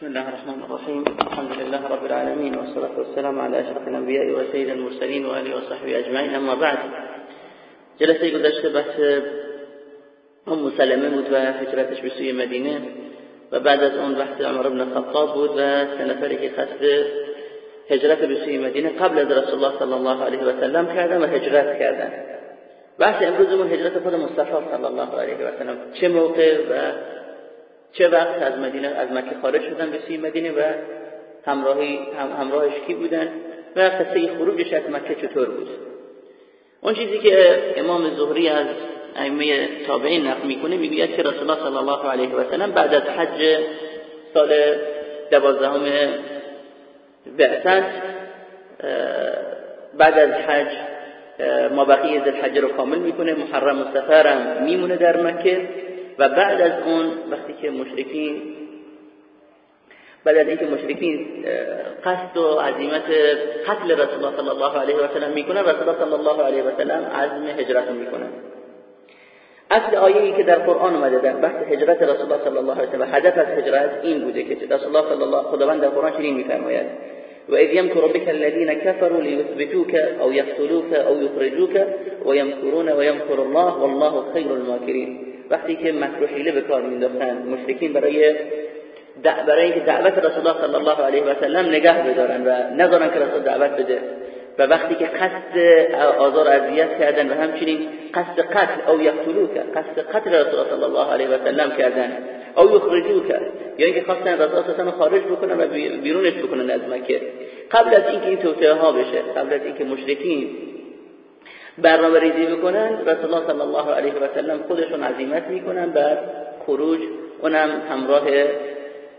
بسم الله الرحمن الرحيم. الحمد لله رب العالمين والصلاة والسلام على أشرف الأنبياء وسيد المرسلين وآله وصحبه أجمعين. أما بعد جلسه گذشته بحث ام سلمه بود و هجرتش به سوی مدینه و بعد از اون بحث عمر بن الخطاب بود و سه نفری که قصد هجرت قبل از رسول الله صلی الله علیه و سلم کردن و هجرت کردن. بحث امروزمون هجرت خود مصطفی الله علیه و سلم. چه موقع و چه وقت از مدینه از مکه خارج شدن به سوی مدینه و همراهی هم همراهش کی بودن و قصه خروجش از مکه چطور بود؟ اون چیزی که امام زهری از ائمه تابعین نقل می‌کنه می‌گوید که رسول الله صلی الله علیه و سلم بعد از حج سال دوازدهم بعثت بعد از حج ما بقیه الحج رو کامل می‌کنه محرم و سفرم میمونه در مکه. و بعد از اون وقتی که مشرکین بعد از اینکه مشرکین قصد و عزیمت قتل رسول الله صلی الله علیه و سلم میکنن رسول الله صلی الله علیه و سلم عزم هجرت میکنن. اصل آیه که در قرآن اومده در بحث هجرت رسول الله صلی الله علیه و سلم هدف از هجرت این بوده که رسول الله صلی الله خداوند در قرآن چنین میفرماید وإذ يمكر بك الذين كفروا ليثبتوك أو يقتلوك أو يخرجوك ويمكرون ويمكر الله والله خير الماكرين وقتی که مکر و حیله به کار مینداختن مشرکین برای برای اینکه دعوت رسول الله صلی الله علیه و سلم نگه بدارن و نذارن که رسول دعوت بده. و وقتی که قصد آزار اذیت کردن و همچنین قصد قتل او یقتلوک قصد قتل رسول صلی الله علیه و سلم کردن او یخرجوک یا اینکه خواستن رسول الله خارج بکنن و بیرونش بکنن از مکه. قبل از اینکه این توطئه ها بشه قبل از اینکه مشرکین برنامه ریزی بکنن. رسول الله صلی الله علیه و سلم خودشون عزیمت می‌کنن بر خروج اونم همراه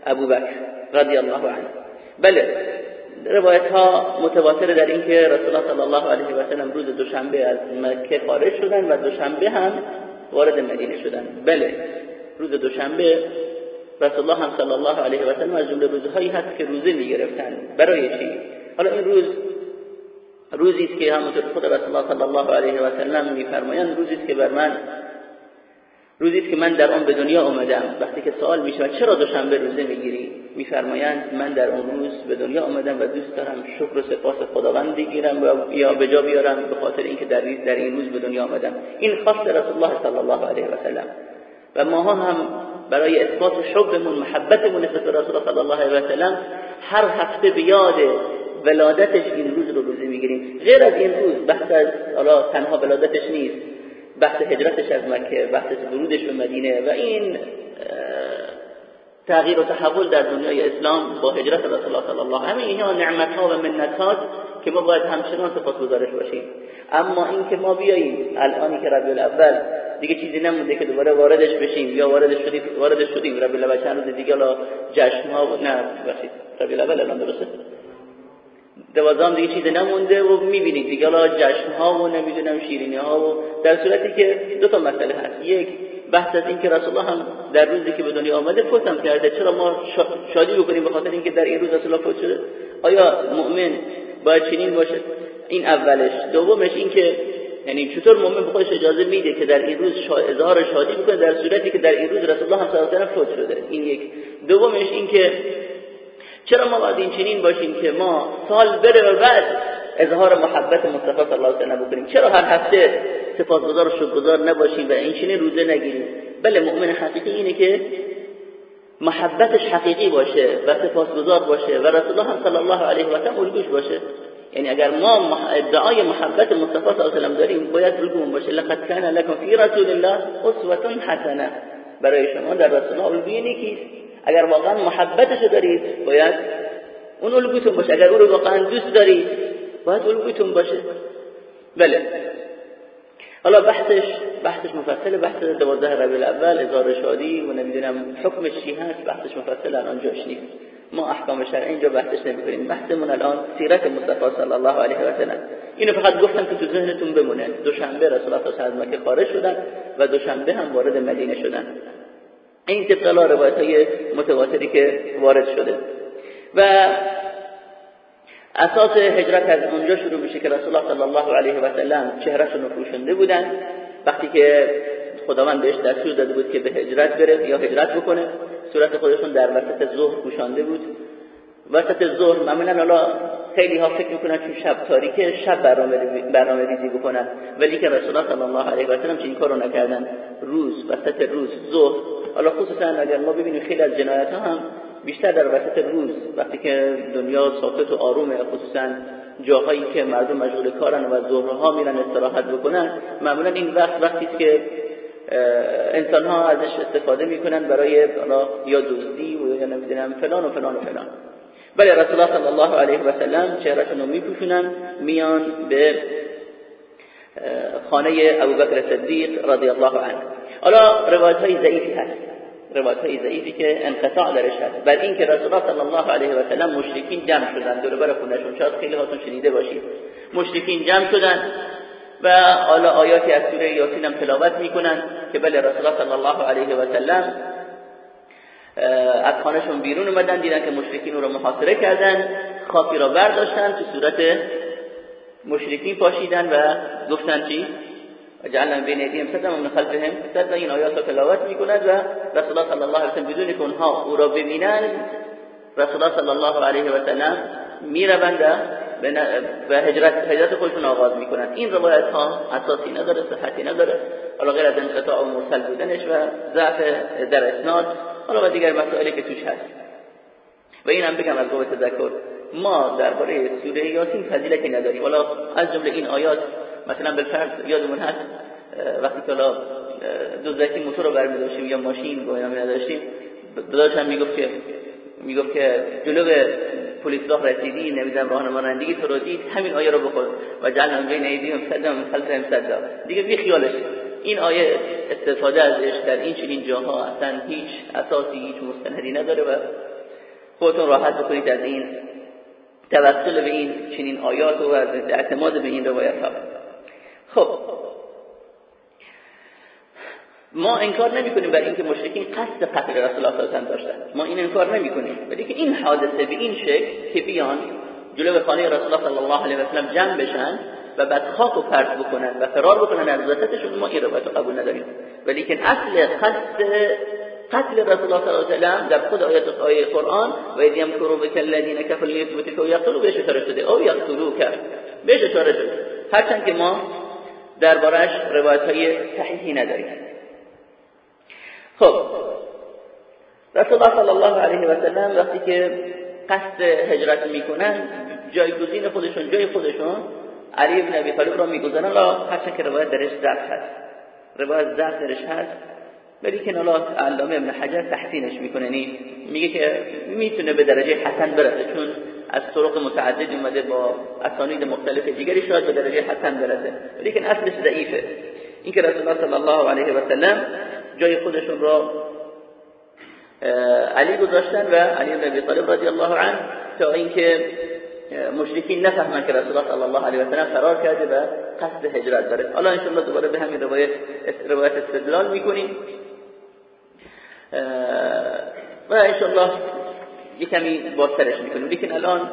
ابو بکر رضی الله عنه. بله روایت ها متواتر در اینکه رسول الله صلی الله علیه و سلم روز دوشنبه از مکه خارج شدن و دوشنبه هم وارد مدینه شدن. بله روز دوشنبه رسول الله هم صلی الله علیه و سلم از جمله روزهایی هست که روزه می‌گرفتن. برای چی؟ حالا این روز روزی است که همونطور خود رسول الله صلی الله علیه و سلم میفرمایند روزی است که بر من روزی است که من در آن به دنیا آمدم. وقتی که سوال میشه چرا دوشنبه روزه می‌گیری؟ میفرمایند من در اون روز به دنیا آمدم و دوست دارم شکر و سپاس خداوند بگیرم یا به جا بیارم به خاطر اینکه در در این روز به دنیا آمدم. این خاص رسول الله صلی الله علیه و سلم. و ماها هم برای اثبات حبمون محبتمون نسبت رسول الله صلی الله علیه و سلم هر هفته به یاد ولادتش این می‌گیریم. غیر از این روز بحث از حالا تنها ولادتش نیست. بحث هجرتش از مکه بحث ورودش به مدینه و این تغییر و تحول در دنیای اسلام با هجرت رسول الله صلی الله همه اینها نعمت ها و منت ها که ما باید همچنان سپاسگزارش باشیم. اما این که ما بیاییم الانی که ربیع الاول دیگه چیزی نمونده که دوباره واردش بشیم یا واردش شدیم واردش شدیم. ربیع الاول چند روز دیگه جشن ها و نه بخشید ربیع الاول الان درسته؟ دوازدهم دیگه چیزی نمونده و می‌بینید دیگه. لا جشن ها و نمی‌دونم شیرینی ها و در صورتی که دو تا مسئله هست. یک بحث از این که رسول الله هم در روزی که به دنیا آمده فوت هم کرده. چرا ما شادی بکنیم به خاطر اینکه در این روز رسول الله فوت شده؟ آیا مؤمن باید چنین باشه؟ این اولش. دومش این که یعنی چطور مؤمن به خودش اجازه میده که در این روز شادی بکنه در صورتی که در این روز رسول الله صلی الله علیه و فوت شده؟ این یک. دومش این که چرا ما باید این چنین باشیم که ما سال بره و بعد اظهار محبت مصطفی صلی الله علیه و بکنیم؟ چرا هر هفته سپاسگزار و شکرگزار نباشیم و این چنین روزه نگیریم؟ بله مؤمن حقیقی اینه که محبتش حقیقی باشه و سپاسگزار باشه و رسول الله صلی الله علیه و سلم الگوش باشه. یعنی اگر ما ادعای محبت مصطفی صلی الله علیه و داریم باید الگومون باشه لقد کان لكم فی رسول الله اسوه حسنه برای شما در رسول الله الگوی نیکیست. اگر واقعا محبتشو دارید باید اون الگوتون باشه. اگر او واقعا دوست دارید باید الگوتون باشه. بله. حالا بحثش بحثش مفصل بحث دوازده ربیع الاول اظهار شادی و نمی‌دونم حکمش چی هست. بحثش مفصل الان جاش نیست. ما احکام شرعی اینجا بحثش نمی‌کنیم. بحثمون الان سیرت مصطفی صلی الله علیه و سلم. اینو فقط گفتم که تو ذهنتون بمونه. دوشنبه رسول الله صلی الله علیه و مکه خارج شدن و دوشنبه هم وارد مدینه شدن. این طبق روایت های متواتری که وارد شده. و اساس هجرت از اونجا شروع میشه که رسول الله صلی الله علیه و سلم چهرهشون پوشونده بودن. وقتی که خداوند بهش دستور داده بود که به هجرت بره یا هجرت بکنه صورت خودشون در وسط ظهر پوشانده بود. وسط ظهر معمولا حالا خیلی ها فکر می‌کنن چون شب تاریکه شب برنامه ریزی بکنن. ولی که رسول الله صلی الله علیه و سلم چه این کارو نکردن. روز وسط روز ظهر. حالا خصوصا اگر ما ببینیم خیلی از جنایت ها هم بیشتر در وسط روز. وقتی که دنیا ساکت و آرومه خصوصا جاهایی که مردم مشغول کارن و ظهرها میرن استراحت بکنن معمولا این وقت وقتی که انسان ها ازش استفاده می‌کنن برای یا دزدی و یا نمی‌دونم فلان و فلان و فلان. بله رسول الله صلی الله علیه و سلم چهرهشون رو میپوشونن میان به خانه ابوبکر صدیق رضی الله عنه. حالا روایت های ضعیفی هست. روایت های ضعیفی که انقطاع درش هست. بر این که رسول الله صلی الله علیه و سلم مشرکین جمع شدن. دور بر خونهشون شاید خیلی هاتون شنیده باشید. مشرکین جمع شدن و حالا آیاتی از سوره یاسین هم تلاوت می‌کنن که بله رسول الله صلی الله علیه و سلم از خانهشون بیرون اومدن دیدن که مشرکین رو محاصره کردن خاکی را برداشتن تو صورت مشرکین پاشیدن و گفتن چی؟ جعلنا بین ایدیهم سدا و من خلفهم سدا. این آیات را تلاوت می‌کند و رسول الله صلی الله علیه و سلم بدون که اونها او را ببینند رسول الله صلی الله علیه و سلم می‌روند و هجرت هجرت خودشون آغاز می‌کنن. این روایت ها اساسی نداره صحتی نداره. حالا غیر از انقطاع و مرسل بودنش و ضعف در اسناد حالا و دیگر مسائلی که توش هست. و این هم بگم از باب تذکر ما درباره سوره یاسین فضیلتی نداریم. حالا از جمله این آیات مثلا بالفرض یادمون هست وقتی که حالا دزدکی موتور رو برمی داشتیم یا ماشین گویا نداشتیم داداشم می‌گفت که می‌گفت که جلو پلیس رسیدی نمی‌دونم راهنمایندگی تو رو دید همین آیه رو بخور و جعلنا بین ایدیهم صدا من خلفهم صدا دیگه بی خیالش. این آیه استفاده ازش در این چنین جاها اصلا هیچ اساسی هیچ مستندی نداره و خودتون راحت بکنید از این توسل به این چنین آیات و از اعتماد به این روایت ها. خب. ما انکار نمی کنیم برای اینکه مشرکین قصد قتل رسول الله صلی داشتن. ما این انکار نمی کنیم ولی که این حادثه به این شکل که بیان جلو خانه رسول الله صلی الله علیه و سلم جمع بشن و بعد خاک پرت بکنن و فرار بکنن از وسطشون ما این روایت قبول نداریم. ولی که اصل قصد قتل رسول الله صلی الله علیه و در خود آیات آیه قرآن و اذ یمکروا بک الذین کفروا لیثبتوک و یقتلوا بهش اشاره شده. او یقتلوک. بهش اشاره شده. هرچند که ما دربارش روایت های صحیحی نداریم. خب. رسول الله صلی الله علیه و سلم وقتی که قصد هجرت می‌کنن جایگزین خودشون جای خودشون علی بن ابی طالب را می‌گذارن لا هرچند که روایت درش ضعف هست. روایت ضعف درش هست. ولی که نالا علامه ابن حجر تحسینش می‌کنه میگه که می‌تونه به درجه حسن برسه. چون از طرق متعدد اومده با اسانید مختلف دیگری شاید به درجه حسن برسه. ولی که اصلش ضعیفه. این که رسول الله صلی الله علیه و سلم جای خودشون را علی گذاشتن و علی بن ابی طالب رضی الله عنه تا اینکه مشرکین نفهمن که رسول الله علیه و سلم فرار کرده و قصد هجرت داره. حالا ان دوباره به همین روایت روایت استدلال می‌کنیم. و ان الله یه کمی بازترش می‌کنیم. لیکن الان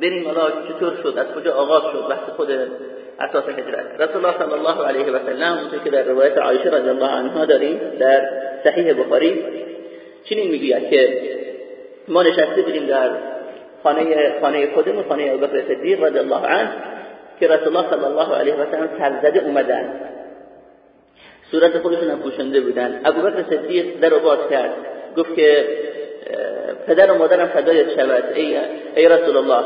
بریم حالا چطور شد از کجا آغاز شد بحث خود اساس هجرت. رسول الله صلی الله علیه و سلم اونطور که در روایت عایشه رضی الله عنها داریم در صحیح بخاری چنین می‌گوید که ما نشسته بودیم در خانه خانه خودمون خانه ابوبکر صدیق رضی الله عنه که رسول الله صلی الله علیه و سلم سرزده اومدن. صورت خودشون پوشنده بودن. ابوبکر صدیق در باز کرد. گفت که پدر و مادرم فدایت شود ای, ای رسول الله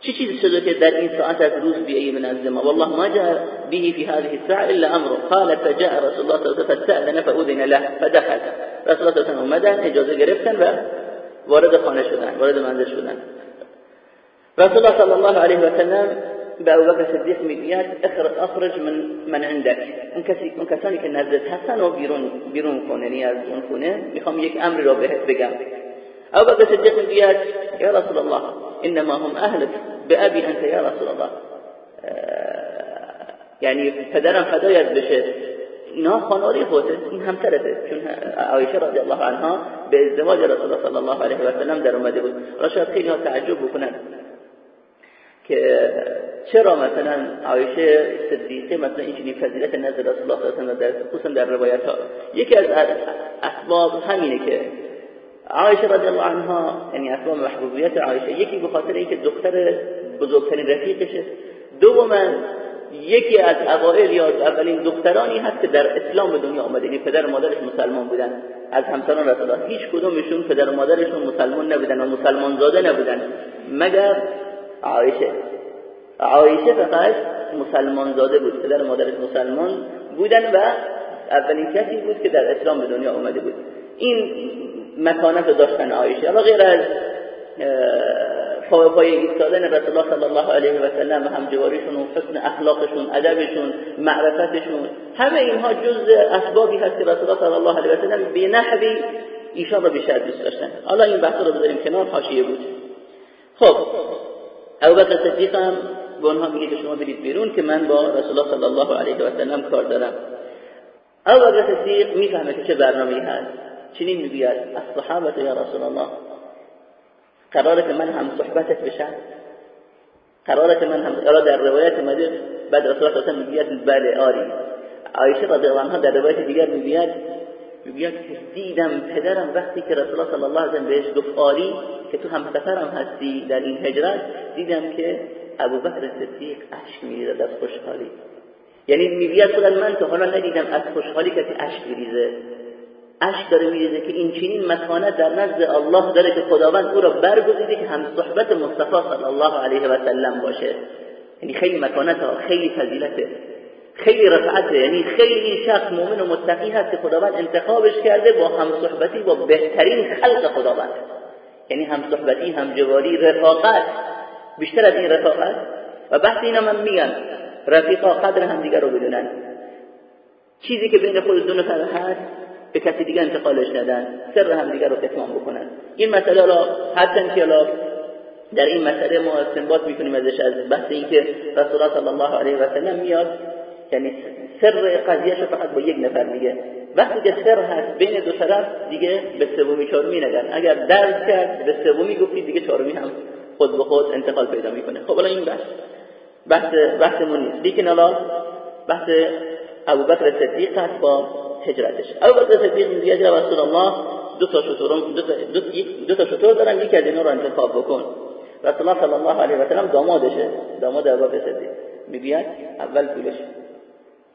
چی چیزی شده که در این ساعت از روز بیایی من الزما والله ما جاء به في هذه الساعه الا امره قال فجاء رسول الله صلی الله علیه و فاستأذن فأذن له فدخل. رسول الله صلی الله اومدن اجازه گرفتن و وارد خانه شدن وارد منزل شدن. رسول الله صلی الله علیه و سلم به ابوبکر صدیق می‌گوید اخرج من من عندك اون کسی اون کسانی که نزدت هستن و بیرون بیرون کن یعنی از اون خونه. می‌خوام یک امری را بهت بگم. ابوبکر صدیق می‌گوید یا رسول الله انما هم اهلك بابي انت یا رسول الله. یعنی پدرم فدایت بشه. اینا خانواده خودته این همسرته چون عایشه رضی الله عنها به ازدواج رسول الله صلی الله علیه و سلم در اومده بود. را شاید خیلی ها تعجب بکنن که چرا مثلا عایشه صدیقه مثلا این چنین فضیلت نزد رسول الله صلی الله علیه و خصوصا در روایت ها یکی از اسباب همینه که عایشه رضی الله عنها یعنی اسباب محبوبیت عایشه یکی به خاطر اینکه دختر بزرگترین رفیقشه. دوما یکی از اوائل یا اولین دخترانی هست که در اسلام دنیا آمده. یعنی پدر و مادرش مسلمان بودن. از همسران رسول الله. هیچ کدومشون پدر و مادرشون مسلمان نبودن و مسلمان زاده نبودن. مگر عایشه. عایشه فقط مسلمان زاده بود. پدر و مادرش مسلمان بودن و اولین کسی بود که در اسلام به دنیا آمده بود. این مکانت داشتن عایشه. اما غیر از پای پای ایستادن رسول الله صلی الله علیه و سلم و همجواریشون و حسن اخلاقشون ادبشون معرفتشون همه اینها جز اسبابی هست که رسول الله صلی الله علیه و سلم به نحوی ایشان را بیشتر دوست داشتن. حالا این بحث رو بذاریم کنار حاشیه بود. خب ابوبکر صدیق هم به اونها میگه که شما برید بیرون که من با رسول الله صلی الله علیه و سلم کار دارم. ابوبکر صدیق می‌فهمه که چه برنامه‌ای هست. چنین می‌گوید الصحابه یا رسول الله؟ قراره که من هم صحبتت بشم قراره که من هم در روایت مده بعد رسول الله می‌گوید بله آری. عایشه رضی الله عنها در روایت دیگر می‌گوید می‌گوید دیدم پدرم وقتی که رسول الله صلی الله علیه و بهش گفت آری که تو هم سفرم هستی در این هجرت دیدم که ابوبکر صدیق اشک میریزد از خوشحالی. یعنی می‌گوید خودم من تا حالا ندیدم از خوشحالی کسی اشک میریزه اشک داره میریزه که این چنین مکانت در نزد الله داره که خداوند او را برگزیده که هم صحبت مصطفی صلی الله علیه و سلم باشه. یعنی خیلی مکانت ها خیلی فضیلته. خیلی رفعته. یعنی خیلی شخص مؤمن و متقی هست که خداوند انتخابش کرده با هم صحبتی با بهترین خلق خداوند. یعنی هم صحبتی هم جواری رفاقت. بیشتر از این رفاقت. و بحث اینا من میگم رفیقا قدر هم دیگر رو بدونن. چیزی که بین خود دو نفر هست به کسی دیگه انتقالش ندن سر هم دیگر رو کتمان بکنن. این مسئله را حتی که در این مسئله ما استنباط می‌کنیم ازش از بحث اینکه رسول الله صلی الله علیه و سلم میاد یعنی سر قضیهش فقط با یک نفر میگه. وقتی که سر هست بین دو طرف دیگه به سومی چهارمی نگن اگر درد کرد به سومی گفتی دیگه چهارمی هم خود به خود انتقال پیدا می‌کنه. خب الان این بحث. بحث بحثمون نیست. لیکن الان بحث ابوبکر صدیق هست با هجرتش. ابوبکر صدیق میگه یا رسول الله دو تا شطور دو تا دو تا شطور دارم یکی از اینا رو انتخاب بکن. رسول الله صلی الله علیه و سلم دامادشه. داماد ابوبکر صدیق. میگه اول پولش.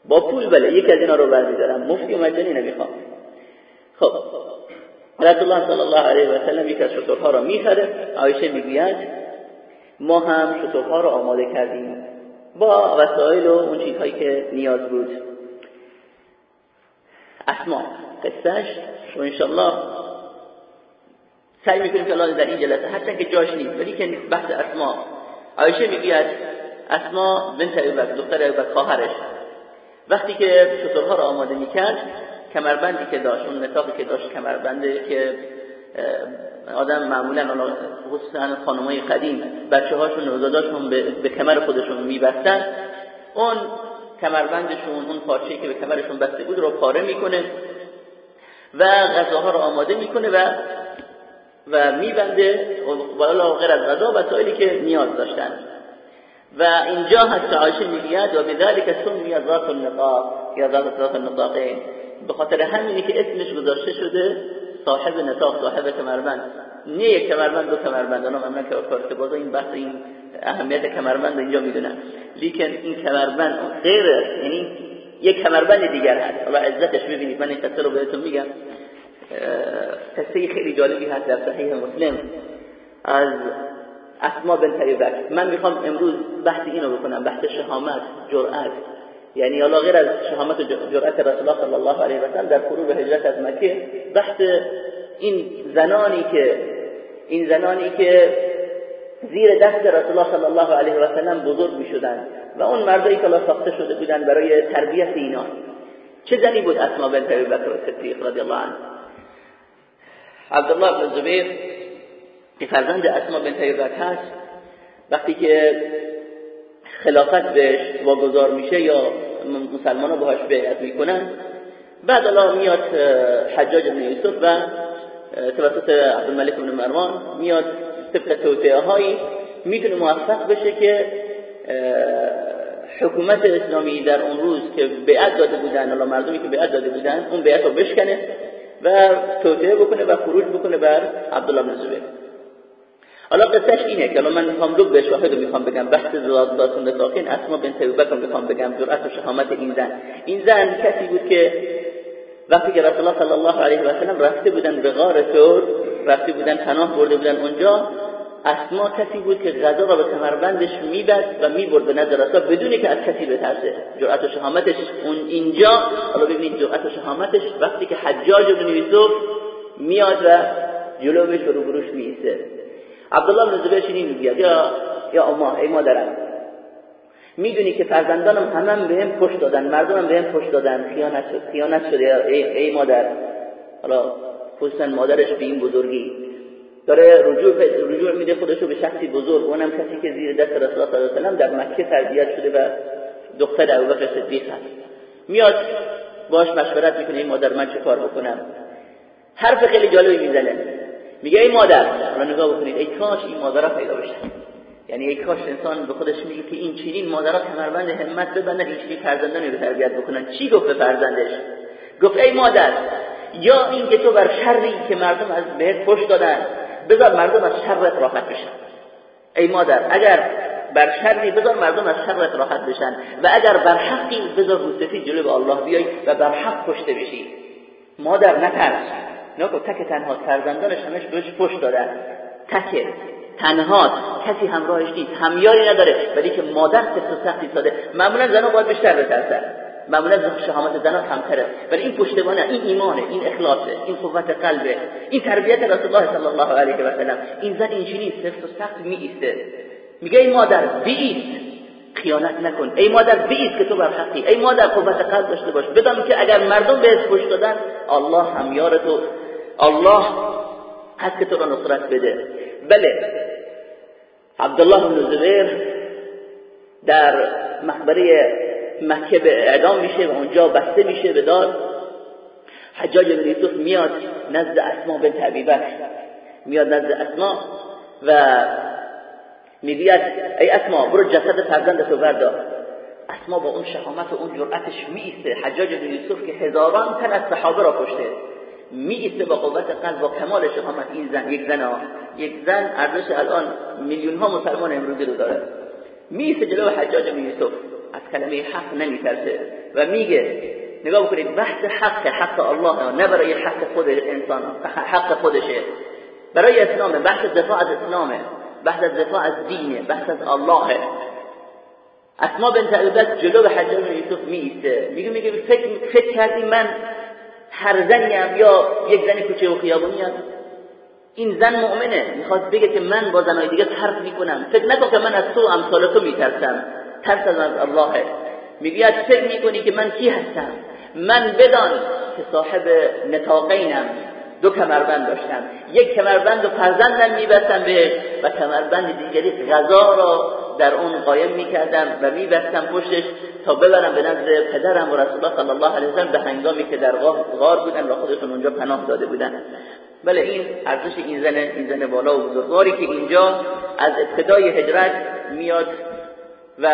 با پول بله یکی از اینا رو برمیدارم. مفتی مجانی نمی‌خوام. خب. رسول الله صلی الله علیه و سلم یک از شطورها را می‌خره. عایشه می‌گوید ما هم شطورها را آماده کردیم. با وسایل و اون چیزهایی که نیاز بود. اسما قصهش و انشالله سعی می‌کنیم که الله در این جلسه هرچند که جاش نیست ولی که بحث اسما عایشه می‌گوید اسما بنت ابوبکر دختر ابوبکر خواهرش. وقتی که شطورها را آماده می‌کرد کمربندی که داشت اون نطاقی که داشت کمربنده که آدم معمولا خصوصا خانمای قدیم بچه هاشون به, به کمر خودشون میبستن اون کمربندشون اون پارچه‌ای که به کمرشون بسته بود رو پاره می‌کنه و غذاها رو آماده می‌کنه و و میبنده والا غیر از غذا و سائلی که نیاز داشتن. و اینجا هست عایشه می‌گوید و بذلك سمی ذات النطاق یا ذات النطاقین. به خاطر همینی که اسمش گذاشته شده صاحب نطاق صاحب کمربند. نه یک کمربند دو کمربند. انا من که کارت بازا این بحث این اهمیت کمربند اینجا می‌دونن لیکن این کمربند غیر یعنی یک کمربند دیگر هست. حالا عزتش ببینید. من این رو بهتون میگم. قصه خیلی جالبی هست در صحیح مسلم. از اسما بنت ابی من می‌خوام امروز بحث اینو بکنم. بحث شهامت جرأت. یعنی حالا غیر از شهامت و جرأت رسول الله صلی الله علیه و سلم در فروع هجرت از مکه بحث این زنانی که این زنانی که زیر دست رسول الله صلی الله علیه و سلم بزرگ می شدن و اون مردایی که ساخته شده بودن برای تربیت اینا. چه زنی بود اسما بنت ابی بکر صدیق رضی الله عنه؟ عبدالله بن زبیر که فرزند اسما بنت ابی بکر وقتی که خلافت بهش واگذار میشه یا مسلمان ها باهاش بیعت می‌کنن بعد الله میاد حجاج بن یوسف و توسط عبدالملک بن مروان میاد طبق توطعه هایی می‌تونه موفق بشه که حکومت اسلامی در اون روز که بیعت داده بودن الله مردمی که بیعت داده بودن اون بیعت رو بشکنه و توطئه بکنه و خروج بکنه بر عبدالله بن زبیر. حالا قصهش اینه که من می‌خوام دو به شاهد می‌خوام بگم. بحث زاد نفاقین اسما بنت ابوبکر می‌خوام بگم. جرأت و شهامت این زن. این زن کسی بود که وقتی که رسول الله صلی الله علیه و سلم رفته بودن به غار تور رفته بودن پناه برده بودن اونجا اسما کسی بود که غذا را به کمربندش میبد و می‌برد به نظر رسول بدونی که از کسی بترسه. جرأت و شهامتش اون اینجا. حالا ببینید جرأت و شهامتش وقتی که حجاج بن یوسف میاد و جلوش رو روبروش میسته عبدالله بن زبیر چنین میگه یا یا اما ای مادرم. می‌دونی که فرزندانم همه بهم پشت دادن مردمم بهم پشت دادن. خیانت شد خیانت شده ای, ای مادر. حالا خصوصا مادرش به این بزرگی. داره رجوع رجوع میده خودشو به شخصی بزرگ. اونم کسی که زیر دست رسول الله صلی الله در مکه تربیت شده و دختر ابوبکر صدیق هست. میاد باش مشورت می‌کنه این مادر من چه کار بکنم؟ حرف خیلی جالبی می‌زنه. میگه ای مادر. حالا نگاه بکنید ای کاش این مادرها پیدا بشه یعنی ای کاش انسان به خودش میگه که این چنین مادرها کمربند همت ببندن این چنین فرزندانی رو تربیت بکنن. چی گفت به فرزندش؟ گفت ای مادر یا اینکه تو بر شری که مردم از بهت پشت دادن بذار مردم از شرت راحت بشن. ای مادر اگر بر شری بذار مردم از شرت راحت بشن. و اگر بر حقی بذار روسفی جلو به الله بیای و بر حق کشته بشی. مادر نترس. نکن تک تنها فرزندانش همش بهش پشت دادن. تک تنها کسی همراهش نیست همیاری نداره ولی که مادر سفت سختی ساده معمولا زنها باید بیشتر بترسن معمولا شهامت زنها کمتره. ولی این پشتوانه این ایمانه این اخلاصه این قوت قلبه. این تربیت رسول الله صلی الله علیه و سلم. این زن این چنین سفت و سخت می میگه ای مادر بیست. خیانت نکن. ای مادر بیست که تو بر حقی. ای مادر قوت قلب داشته باش. بدان که اگر مردم بهت پشت دادن الله همیار تو. الله هست که تو را نصرت بده. بله. عبدالله بن زبیر در مخبره مکه به اعدام میشه و اونجا بسته میشه به دار. حجاج بن یوسف میاد نزد اسما بنت ابی میاد نزد اسما و می‌گوید ای اسما برو جسد فرزندتو بردار. اسما با اون شهامت و اون جرأتش میسته حجاج بن یوسف که هزاران تن از صحابه را کشته. میسته با قوت قلب با کمال شهامت این زن یک زن ها. یک زن ارزش الان میلیون ها مسلمان امروزی رو داره. میسته جلو حجاج بن یوسف. از کلمه حق نمیترسه و میگه نگاه بکنید بحث حق حق الله نه برای حق خود انسان حق خودشه. برای اسلام بحث دفاع از اسلامه بحث از دفاع از دینه بحث از الله اسما بنت ابوبکر جلو حجاج بن یوسف میسته میگه میگه فکر فکر کردی من هر زنیم یا یک زن کوچه و خیابونی این زن مؤمنه. می‌خواد بگه که من با زنهای دیگه حرف می‌کنم. فکر نکن که من از تو امثال تو میترسم. ترس از الله. می‌گوید فکر می‌کنی که من کی هستم؟ من بدان که صاحب نتاقینم دو کمربند داشتم. یک کمربند و فرزندم میبستم بهش و کمربند دیگری غذا را در اون قایم می‌کردم و میبستم پشتش تا ببرم به نزد پدرم و رسول الله صلی الله علیه وسلم به هنگامی که در غار بودن و خودشون اونجا پناه داده بودن. بله این ارزش این زن این زن بالا و بزرگواری که اینجا از ابتدای هجرت میاد و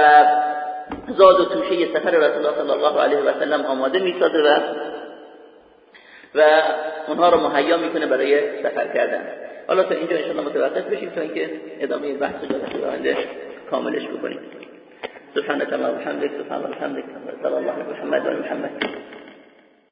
زاد و توشه سفر رسول الله صلی الله علیه و سلم آماده می‌سازه و و اونها رو مهیا می‌کنه برای سفر کردن. حالا تا اینجا انشاءالله متوقف بشیم تا اینکه ادامه بحث جلسه آینده کاملش بکنیم. سبحانك اللهم وبحمدك سبحان الله وبحمدك صلى الله على محمد وعلى محمد